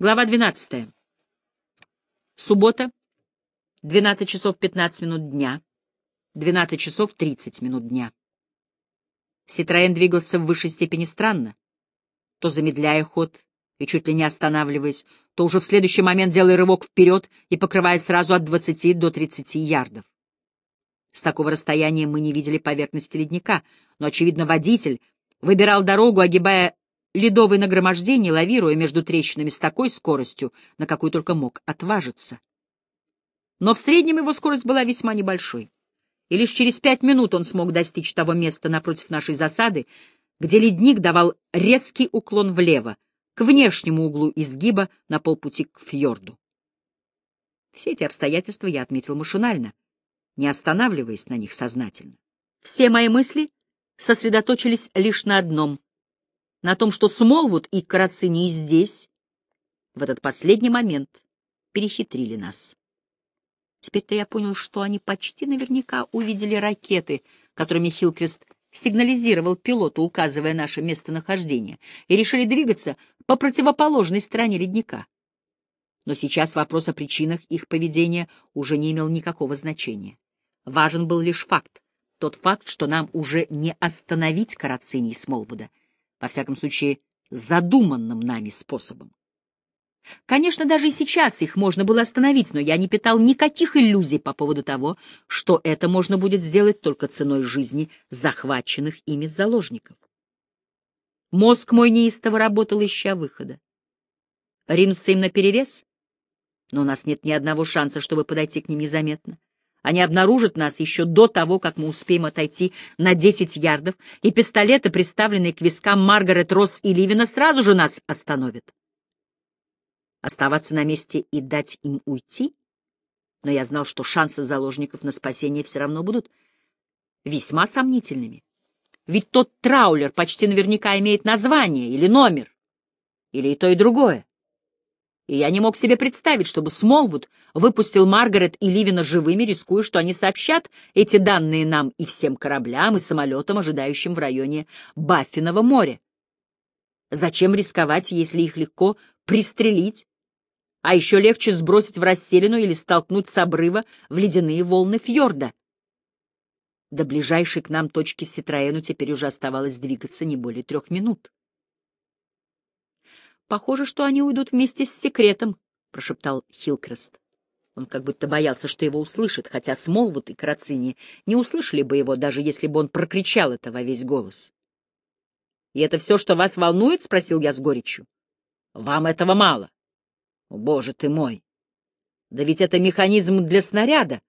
Глава 12. Суббота, 12 часов 15 минут дня, 12 часов 30 минут дня. Ситроен двигался в высшей степени странно, то замедляя ход и чуть ли не останавливаясь, то уже в следующий момент делая рывок вперед и покрывая сразу от 20 до 30 ярдов. С такого расстояния мы не видели поверхности ледника, но, очевидно, водитель выбирал дорогу, огибая ледовые нагромождения, лавируя между трещинами с такой скоростью, на какую только мог отважиться. Но в среднем его скорость была весьма небольшой, и лишь через пять минут он смог достичь того места напротив нашей засады, где ледник давал резкий уклон влево, к внешнему углу изгиба на полпути к фьорду. Все эти обстоятельства я отметил машинально, не останавливаясь на них сознательно. Все мои мысли сосредоточились лишь на одном на том, что Смолвуд и Карацини здесь, в этот последний момент, перехитрили нас. Теперь-то я понял, что они почти наверняка увидели ракеты, которыми Хилкрест сигнализировал пилоту, указывая наше местонахождение, и решили двигаться по противоположной стороне ледника. Но сейчас вопрос о причинах их поведения уже не имел никакого значения. Важен был лишь факт, тот факт, что нам уже не остановить Карацини и Смолвуда — во всяком случае, задуманным нами способом. Конечно, даже и сейчас их можно было остановить, но я не питал никаких иллюзий по поводу того, что это можно будет сделать только ценой жизни захваченных ими заложников. Мозг мой неистово работал, ища выхода. Ринуться им на перерез? Но у нас нет ни одного шанса, чтобы подойти к ним незаметно. Они обнаружат нас еще до того, как мы успеем отойти на десять ярдов, и пистолеты, приставленные к вискам Маргарет Росс и Ливина, сразу же нас остановят. Оставаться на месте и дать им уйти? Но я знал, что шансы заложников на спасение все равно будут весьма сомнительными. Ведь тот траулер почти наверняка имеет название или номер, или и то, и другое и я не мог себе представить, чтобы Смолвуд выпустил Маргарет и Ливина живыми, рискуя, что они сообщат эти данные нам и всем кораблям и самолетам, ожидающим в районе Баффинова моря. Зачем рисковать, если их легко пристрелить, а еще легче сбросить в расселину или столкнуть с обрыва в ледяные волны фьорда? До ближайшей к нам точки Ситроену теперь уже оставалось двигаться не более трех минут. Похоже, что они уйдут вместе с секретом, — прошептал Хилкрест. Он как будто боялся, что его услышат, хотя Смолвуд и Карацини не услышали бы его, даже если бы он прокричал это во весь голос. — И это все, что вас волнует? — спросил я с горечью. — Вам этого мало. — О, боже ты мой! Да ведь это механизм для снаряда.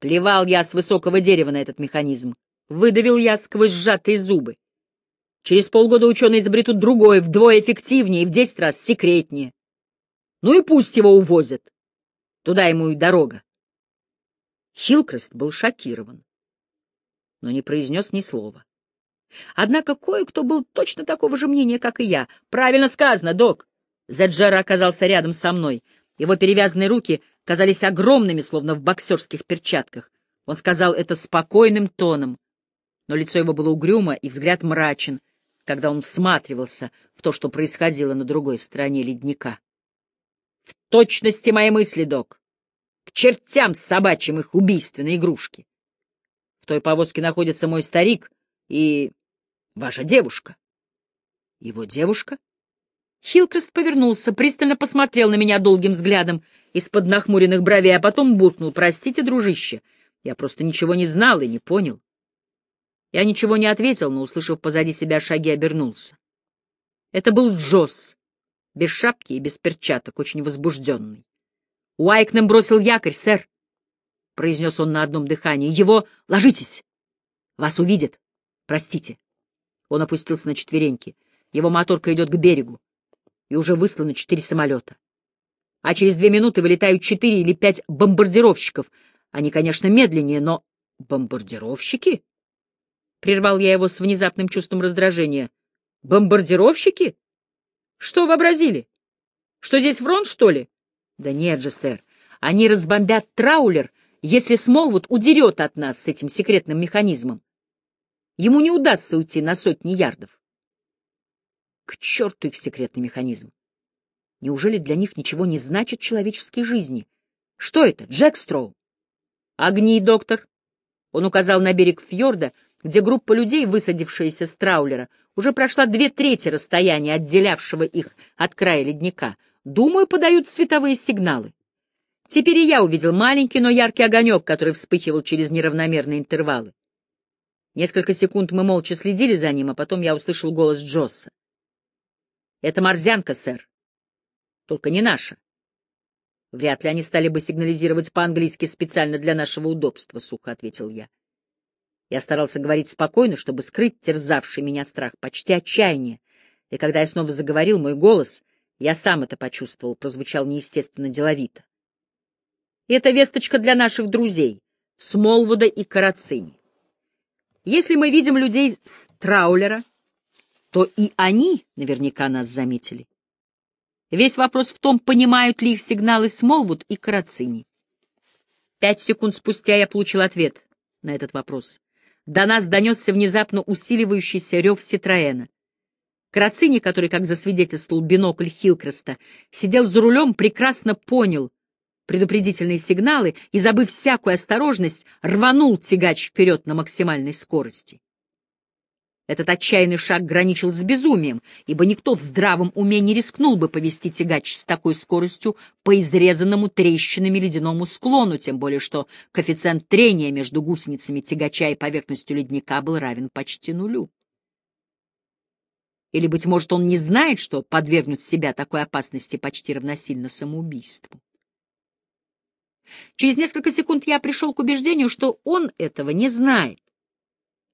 Плевал я с высокого дерева на этот механизм. Выдавил я сквозь сжатые зубы. Через полгода ученые изобретут другое, вдвое эффективнее и в десять раз секретнее. Ну и пусть его увозят. Туда ему и дорога. Хилкрест был шокирован, но не произнес ни слова. Однако кое-кто был точно такого же мнения, как и я. Правильно сказано, док. Зеджера оказался рядом со мной. Его перевязанные руки казались огромными, словно в боксерских перчатках. Он сказал это спокойным тоном, но лицо его было угрюмо и взгляд мрачен, когда он всматривался в то, что происходило на другой стороне ледника. — В точности мои мысли, док. К чертям собачьим их убийственные игрушки. В той повозке находится мой старик и ваша девушка. Его девушка? Хилкрест повернулся, пристально посмотрел на меня долгим взглядом из-под нахмуренных бровей, а потом буркнул. «Простите, дружище, я просто ничего не знал и не понял». Я ничего не ответил, но, услышав позади себя шаги, обернулся. Это был Джосс, без шапки и без перчаток, очень возбужденный. «Уайкнем бросил якорь, сэр», — произнес он на одном дыхании. «Его... Ложитесь! Вас увидят! Простите!» Он опустился на четвереньки. Его моторка идет к берегу, и уже выслано четыре самолета. А через две минуты вылетают четыре или пять бомбардировщиков. Они, конечно, медленнее, но... Бомбардировщики? Прервал я его с внезапным чувством раздражения. Бомбардировщики? Что вообразили? Что здесь фронт, что ли? Да нет же, сэр. Они разбомбят траулер, если Смолвуд удерет от нас с этим секретным механизмом. Ему не удастся уйти на сотни ярдов. К черту их секретный механизм. Неужели для них ничего не значит человеческие жизни? Что это, Джек Строу? Огни, доктор. Он указал на берег фьорда, где группа людей, высадившаяся с траулера, уже прошла две трети расстояния, отделявшего их от края ледника. Думаю, подают световые сигналы. Теперь и я увидел маленький, но яркий огонек, который вспыхивал через неравномерные интервалы. Несколько секунд мы молча следили за ним, а потом я услышал голос Джосса. «Это морзянка, сэр. Только не наша. Вряд ли они стали бы сигнализировать по-английски специально для нашего удобства», — сухо ответил я. Я старался говорить спокойно, чтобы скрыть терзавший меня страх, почти отчаяние. И когда я снова заговорил, мой голос, я сам это почувствовал, прозвучал неестественно деловито. Это весточка для наших друзей, Смолвуда и Карацини. Если мы видим людей с траулера, то и они наверняка нас заметили. Весь вопрос в том, понимают ли их сигналы Смолвуд и Карацини. Пять секунд спустя я получил ответ на этот вопрос. До нас донесся внезапно усиливающийся рев Ситроэна. Карацини, который, как засвидетельствовал бинокль Хилкреста, сидел за рулем, прекрасно понял предупредительные сигналы и, забыв всякую осторожность, рванул тягач вперед на максимальной скорости. Этот отчаянный шаг граничил с безумием, ибо никто в здравом уме не рискнул бы повести тягач с такой скоростью по изрезанному трещинами ледяному склону, тем более что коэффициент трения между гусеницами тягача и поверхностью ледника был равен почти нулю. Или, быть может, он не знает, что подвергнуть себя такой опасности почти равносильно самоубийству. Через несколько секунд я пришел к убеждению, что он этого не знает.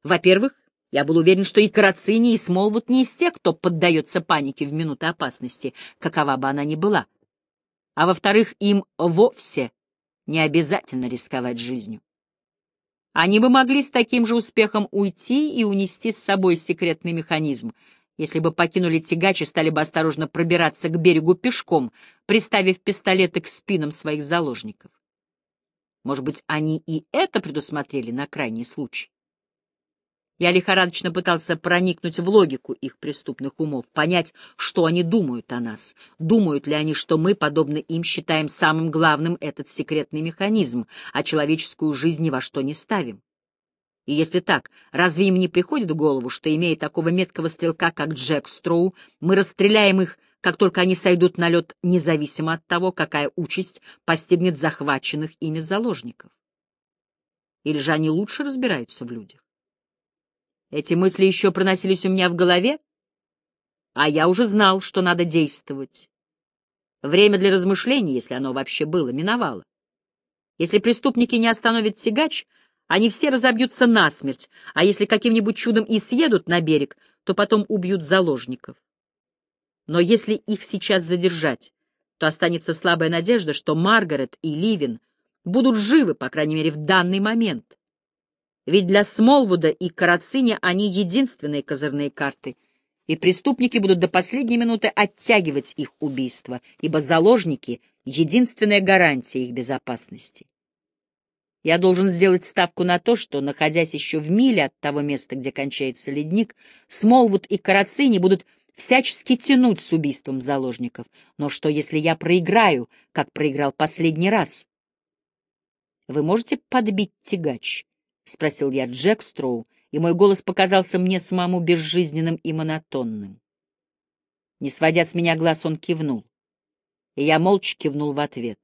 Во-первых, я был уверен, что и Карацини, и Смолвуд не из тех, кто поддается панике в минуты опасности, какова бы она ни была. А во-вторых, им вовсе не обязательно рисковать жизнью. Они бы могли с таким же успехом уйти и унести с собой секретный механизм, если бы покинули тягач и стали бы осторожно пробираться к берегу пешком, приставив пистолеты к спинам своих заложников. Может быть, они и это предусмотрели на крайний случай? Я лихорадочно пытался проникнуть в логику их преступных умов, понять, что они думают о нас. Думают ли они, что мы, подобно им, считаем самым главным этот секретный механизм, а человеческую жизнь ни во что не ставим? И если так, разве им не приходит в голову, что, имея такого меткого стрелка, как Джек Строу, мы расстреляем их как только они сойдут на лед, независимо от того, какая участь постигнет захваченных ими заложников. Или же они лучше разбираются в людях? Эти мысли еще проносились у меня в голове, а я уже знал, что надо действовать. Время для размышлений, если оно вообще было, миновало. Если преступники не остановят тягач, они все разобьются насмерть, а если каким-нибудь чудом и съедут на берег, то потом убьют заложников. Но если их сейчас задержать, то останется слабая надежда, что Маргарет и Ливин будут живы, по крайней мере, в данный момент. Ведь для Смолвуда и Карацини они единственные козырные карты, и преступники будут до последней минуты оттягивать их убийство, ибо заложники — единственная гарантия их безопасности. Я должен сделать ставку на то, что, находясь еще в миле от того места, где кончается ледник, Смолвуд и Карацини будут всячески тянуть с убийством заложников. Но что, если я проиграю, как проиграл последний раз? — Вы можете подбить тягач? — спросил я Джек Строу, и мой голос показался мне самому безжизненным и монотонным. Не сводя с меня глаз, он кивнул, и я молча кивнул в ответ.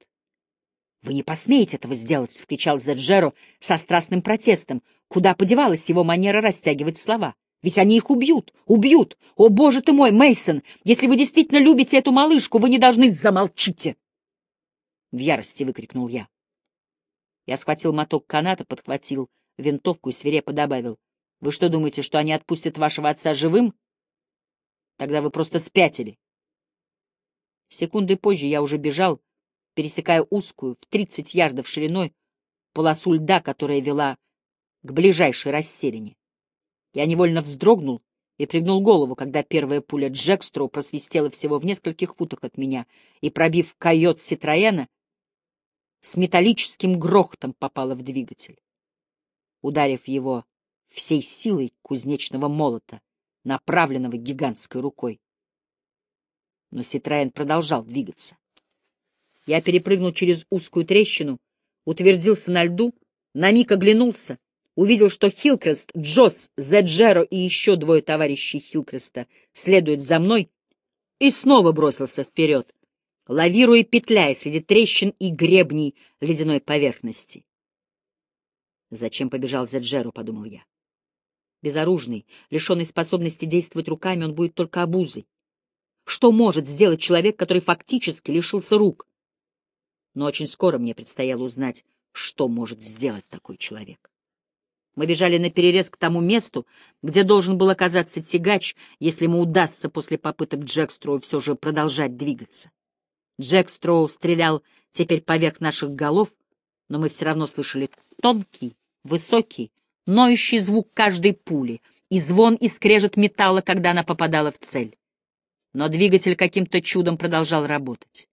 — Вы не посмеете этого сделать! — вскричал Зеджеро со страстным протестом. Куда подевалась его манера растягивать слова? — ведь они их убьют, убьют. О, боже ты мой, Мейсон, если вы действительно любите эту малышку, вы не должны замолчите. В ярости выкрикнул я. Я схватил моток каната, подхватил винтовку и свирепо добавил. Вы что думаете, что они отпустят вашего отца живым? Тогда вы просто спятили. Секунды позже я уже бежал, пересекая узкую, в тридцать ярдов шириной, полосу льда, которая вела к ближайшей расселине. Я невольно вздрогнул и пригнул голову, когда первая пуля Джекстроу просвистела всего в нескольких футах от меня и, пробив койот Ситроена, с металлическим грохотом попала в двигатель, ударив его всей силой кузнечного молота, направленного гигантской рукой. Но Ситроен продолжал двигаться. Я перепрыгнул через узкую трещину, утвердился на льду, на миг оглянулся, увидел, что Хилкрест, Джосс, Зеджеро и еще двое товарищей Хилкреста следуют за мной, и снова бросился вперед, лавируя петляя среди трещин и гребней ледяной поверхности. «Зачем побежал Зеджеро?» — подумал я. Безоружный, лишенный способности действовать руками, он будет только обузой. Что может сделать человек, который фактически лишился рук? Но очень скоро мне предстояло узнать, что может сделать такой человек. Мы бежали на перерез к тому месту, где должен был оказаться тягач, если ему удастся после попыток Джекстроу все же продолжать двигаться. Джекстроу стрелял теперь поверх наших голов, но мы все равно слышали тонкий, высокий, ноющий звук каждой пули и звон и скрежет металла, когда она попадала в цель. Но двигатель каким-то чудом продолжал работать.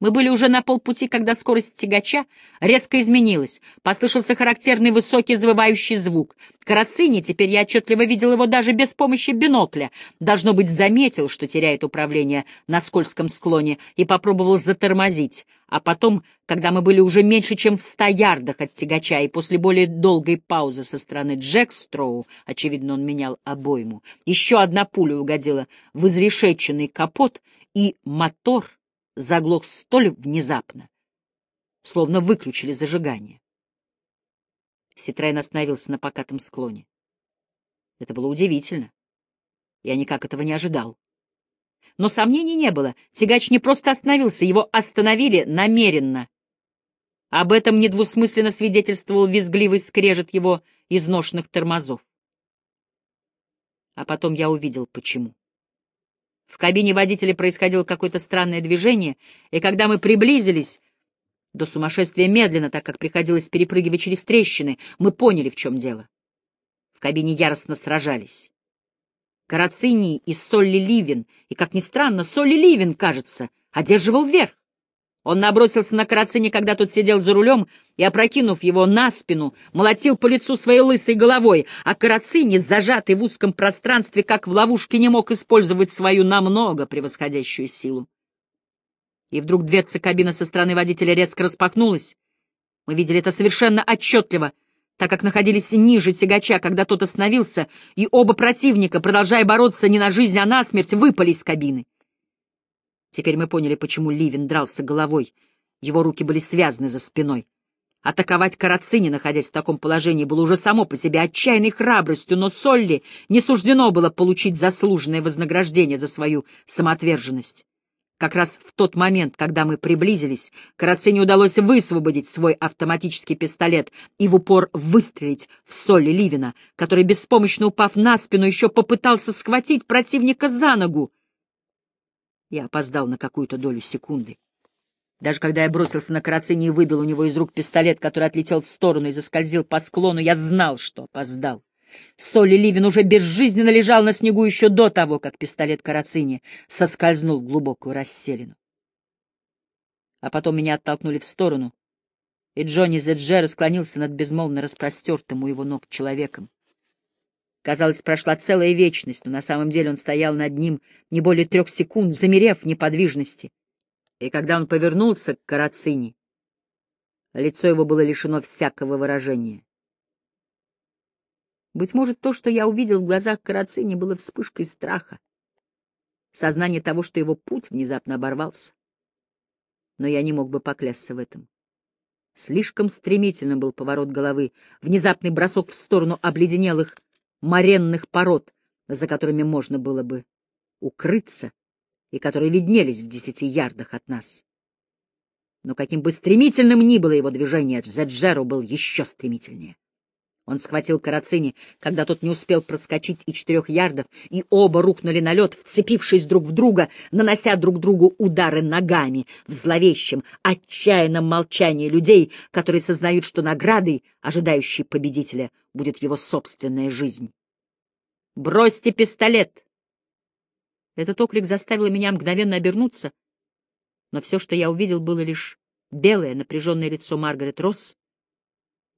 Мы были уже на полпути, когда скорость тягача резко изменилась. Послышался характерный высокий завывающий звук. Карацини, теперь я отчетливо видел его даже без помощи бинокля, должно быть, заметил, что теряет управление на скользком склоне, и попробовал затормозить. А потом, когда мы были уже меньше, чем в ста ярдах от тягача, и после более долгой паузы со стороны Джек Строу, очевидно, он менял обойму, еще одна пуля угодила в изрешеченный капот, и мотор — заглох столь внезапно, словно выключили зажигание. Ситрейн остановился на покатом склоне. Это было удивительно. Я никак этого не ожидал. Но сомнений не было. Тягач не просто остановился, его остановили намеренно. Об этом недвусмысленно свидетельствовал визгливый скрежет его изношенных тормозов. А потом я увидел, почему. В кабине водителя происходило какое-то странное движение, и когда мы приблизились, до сумасшествия медленно, так как приходилось перепрыгивать через трещины, мы поняли, в чем дело. В кабине яростно сражались. Карацини и Солли Ливин, и, как ни странно, Солли Ливин, кажется, одерживал верх. Он набросился на Карацини, когда тот сидел за рулем, и, опрокинув его на спину, молотил по лицу своей лысой головой, а Карацини, зажатый в узком пространстве, как в ловушке, не мог использовать свою намного превосходящую силу. И вдруг дверца кабины со стороны водителя резко распахнулась. Мы видели это совершенно отчетливо, так как находились ниже тягача, когда тот остановился, и оба противника, продолжая бороться не на жизнь, а на смерть, выпали из кабины. Теперь мы поняли, почему Ливин дрался головой. Его руки были связаны за спиной. Атаковать Карацини, находясь в таком положении, было уже само по себе отчаянной храбростью, но Солли не суждено было получить заслуженное вознаграждение за свою самоотверженность. Как раз в тот момент, когда мы приблизились, Карацини удалось высвободить свой автоматический пистолет и в упор выстрелить в Солли Ливина, который, беспомощно упав на спину, еще попытался схватить противника за ногу. Я опоздал на какую-то долю секунды. Даже когда я бросился на Карацини и выбил у него из рук пистолет, который отлетел в сторону и заскользил по склону, я знал, что опоздал. Соли Ливин уже безжизненно лежал на снегу еще до того, как пистолет Карацини соскользнул в глубокую расселину. А потом меня оттолкнули в сторону, и Джонни Зеджера склонился над безмолвно распростертым у его ног человеком. Казалось, прошла целая вечность, но на самом деле он стоял над ним не более трех секунд, замерев в неподвижности. И когда он повернулся к Карацине, лицо его было лишено всякого выражения. Быть может, то, что я увидел в глазах Карацини, было вспышкой страха, сознание того, что его путь внезапно оборвался. Но я не мог бы поклясться в этом. Слишком стремительным был поворот головы, внезапный бросок в сторону обледенелых моренных пород, за которыми можно было бы укрыться и которые виднелись в десяти ярдах от нас. Но каким бы стремительным ни было его движение, Зеджеро был еще стремительнее. Он схватил Карацини, когда тот не успел проскочить и четырех ярдов, и оба рухнули на лед, вцепившись друг в друга, нанося друг другу удары ногами в зловещем, отчаянном молчании людей, которые сознают, что наградой, ожидающей победителя, будет его собственная жизнь. «Бросьте пистолет!» Этот окрик заставил меня мгновенно обернуться, но все, что я увидел, было лишь белое напряженное лицо Маргарет Росс,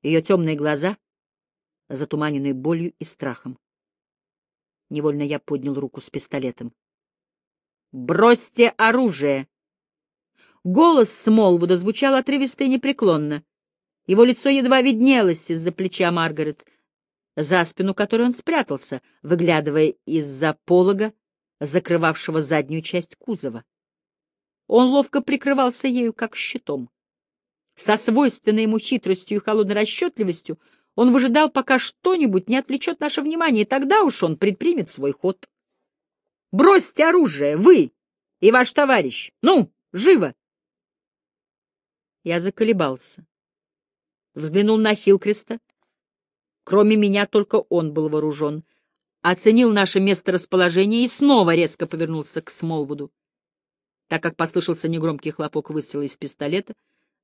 ее темные глаза — затуманенный болью и страхом. Невольно я поднял руку с пистолетом. «Бросьте оружие!» Голос Смолвуда звучал отрывисто и непреклонно. Его лицо едва виднелось из-за плеча Маргарет, за спину которой он спрятался, выглядывая из-за полога, закрывавшего заднюю часть кузова. Он ловко прикрывался ею, как щитом. Со свойственной ему хитростью и холодной расчетливостью он выжидал, пока что-нибудь не отвлечет наше внимание, и тогда уж он предпримет свой ход. «Бросьте оружие, вы и ваш товарищ! Ну, живо!» Я заколебался. Взглянул на Хилкреста. Кроме меня только он был вооружен. Оценил наше месторасположение и снова резко повернулся к Смолвуду. Так как послышался негромкий хлопок выстрела из пистолета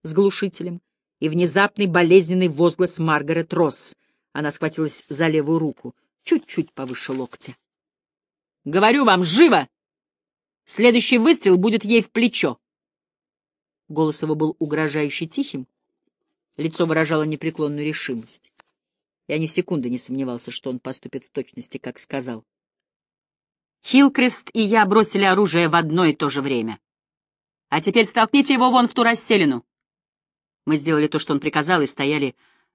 с глушителем и внезапный болезненный возглас Маргарет Росс, она схватилась за левую руку, чуть-чуть повыше локтя. «Говорю вам, живо! Следующий выстрел будет ей в плечо!» Голос его был угрожающе тихим, лицо выражало непреклонную решимость. Я ни секунды не сомневался, что он поступит в точности, как сказал. Хилкрест и я бросили оружие в одно и то же время. А теперь столкните его вон в ту расселину. Мы сделали то, что он приказал, и стояли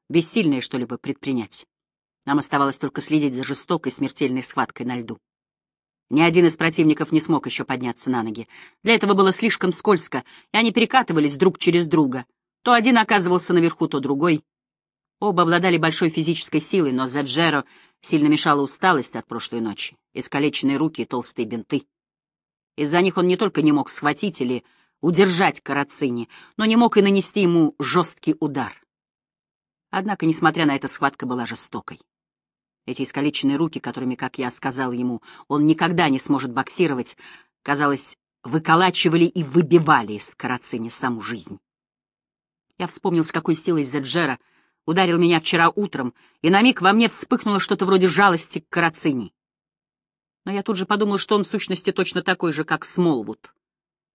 бессильные что-либо предпринять. Нам оставалось только следить за жестокой смертельной схваткой на льду. Ни один из противников не смог еще подняться на ноги. Для этого было слишком скользко, и они перекатывались друг через друга. То один оказывался наверху, то другой. Оба обладали большой физической силой, но Заджеро сильно мешала усталость от прошлой ночи, искалеченные руки и толстые бинты. Из-за них он не только не мог схватить или удержать Карацини, но не мог и нанести ему жесткий удар. Однако, несмотря на это, схватка была жестокой. Эти искалеченные руки, которыми, как я сказал ему, он никогда не сможет боксировать, казалось, выколачивали и выбивали из Карацини саму жизнь. Я вспомнил, с какой силой Зеджера ударил меня вчера утром, и на миг во мне вспыхнуло что-то вроде жалости к Карацини. Но я тут же подумал, что он в сущности точно такой же, как Смолвуд,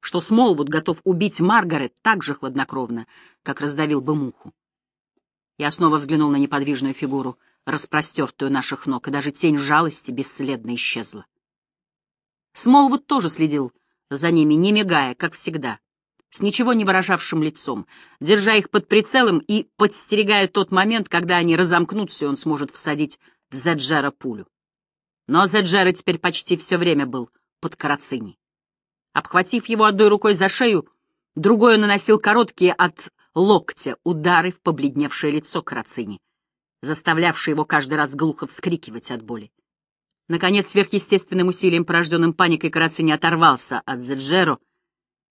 что Смолвуд готов убить Маргарет так же хладнокровно, как раздавил бы муху. Я снова взглянул на неподвижную фигуру — распростертую наших ног, и даже тень жалости бесследно исчезла. Смолвуд тоже следил за ними, не мигая, как всегда, с ничего не выражавшим лицом, держа их под прицелом и подстерегая тот момент, когда они разомкнутся, и он сможет всадить в Зеджера пулю. Но Зеджера теперь почти все время был под карацини. Обхватив его одной рукой за шею, другой он наносил короткие от локтя удары в побледневшее лицо карацини заставлявший его каждый раз глухо вскрикивать от боли. Наконец, сверхъестественным усилием, порожденным паникой, Карацини оторвался от Зеджеро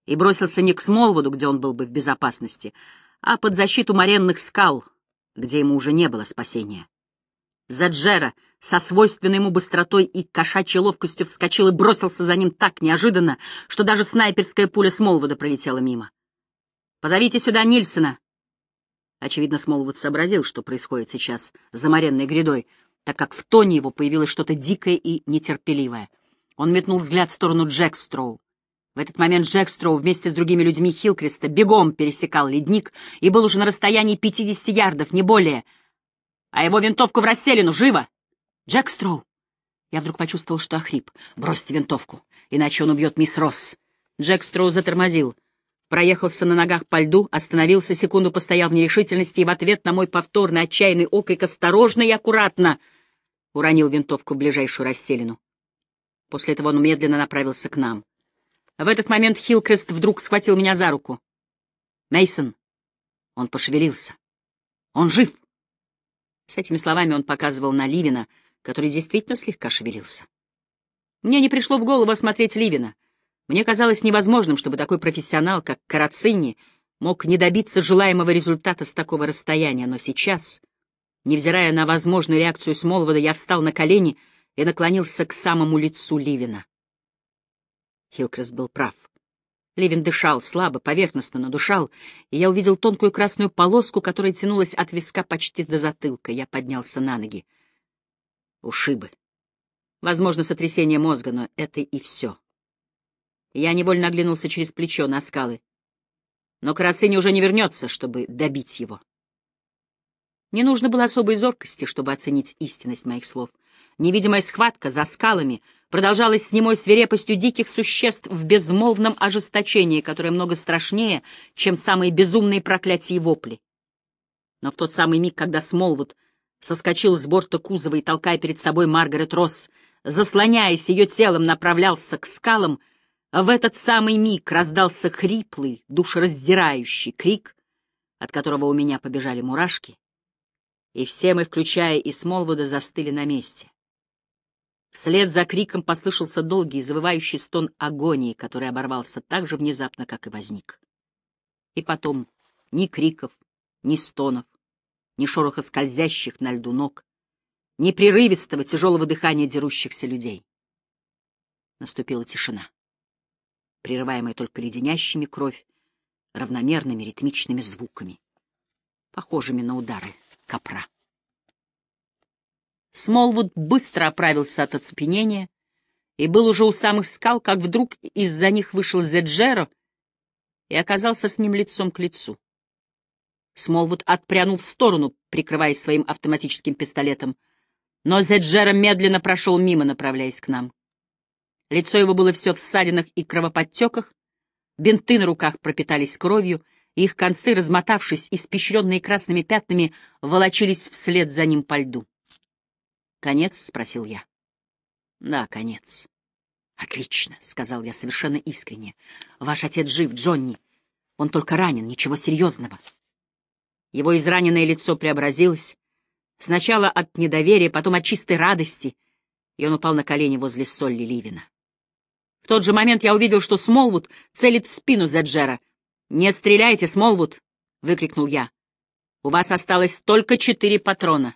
и бросился не к Смолвуду, где он был бы в безопасности, а под защиту моренных скал, где ему уже не было спасения. Заджера со свойственной ему быстротой и кошачьей ловкостью вскочил и бросился за ним так неожиданно, что даже снайперская пуля Смолвуда пролетела мимо. «Позовите сюда Нильсона!» Очевидно, Смолвуд сообразил, что происходит сейчас за моренной грядой, так как в тоне его появилось что-то дикое и нетерпеливое. Он метнул взгляд в сторону Джекстроу. В этот момент Джекстроу вместе с другими людьми Хилкреста бегом пересекал ледник и был уже на расстоянии 50 ярдов, не более. А его винтовку в расселину, живо! Джекстроу! Я вдруг почувствовал, что охрип. Бросьте винтовку, иначе он убьет мисс Росс. Джекстроу затормозил проехался на ногах по льду, остановился, секунду постоял в нерешительности и в ответ на мой повторный отчаянный окрик «Осторожно и аккуратно!» уронил винтовку в ближайшую расселину. После этого он медленно направился к нам. В этот момент Хилкрест вдруг схватил меня за руку. Мейсон, Он пошевелился. Он жив. С этими словами он показывал на Ливина, который действительно слегка шевелился. Мне не пришло в голову осмотреть Ливина — мне казалось невозможным, чтобы такой профессионал, как Карацини, мог не добиться желаемого результата с такого расстояния, но сейчас, невзирая на возможную реакцию Смолвода, я встал на колени и наклонился к самому лицу Ливина. Хилкрест был прав. Ливин дышал слабо, поверхностно, но дышал, и я увидел тонкую красную полоску, которая тянулась от виска почти до затылка. Я поднялся на ноги. Ушибы. Возможно, сотрясение мозга, но это и все. Я невольно оглянулся через плечо на скалы. Но Карацини уже не вернется, чтобы добить его. Не нужно было особой зоркости, чтобы оценить истинность моих слов. Невидимая схватка за скалами продолжалось с немой свирепостью диких существ в безмолвном ожесточении, которое много страшнее, чем самые безумные проклятия и вопли. Но в тот самый миг, когда Смолвуд соскочил с борта кузова и, толкая перед собой Маргарет Росс, заслоняясь ее телом, направлялся к скалам, в этот самый миг раздался хриплый, душераздирающий крик, от которого у меня побежали мурашки, и все мы, включая и Смолвуда, застыли на месте. Вслед за криком послышался долгий, завывающий стон агонии, который оборвался так же внезапно, как и возник. И потом ни криков, ни стонов, ни шороха скользящих на льду ног, ни прерывистого тяжелого дыхания дерущихся людей. Наступила тишина, прерываемая только леденящими кровь, равномерными ритмичными звуками, похожими на удары копра. Смолвуд быстро оправился от оцепенения и был уже у самых скал, как вдруг из-за них вышел Зеджеро и оказался с ним лицом к лицу. Смолвуд отпрянул в сторону, прикрываясь своим автоматическим пистолетом, но Зеджеро медленно прошел мимо, направляясь к нам. Лицо его было все в ссадинах и кровоподтеках, бинты на руках пропитались кровью, и их концы, размотавшись, испещренные красными пятнами, волочились вслед за ним по льду. «Конец?» — спросил я. «Да, конец». «Отлично», — сказал я совершенно искренне. «Ваш отец жив, Джонни. Он только ранен, ничего серьезного». Его израненное лицо преобразилось. Сначала от недоверия, потом от чистой радости, и он упал на колени возле Солли Ливина. В тот же момент я увидел, что Смолвуд целит в спину Зеджера. «Не стреляйте, Смолвуд!» — выкрикнул я. «У вас осталось только четыре патрона».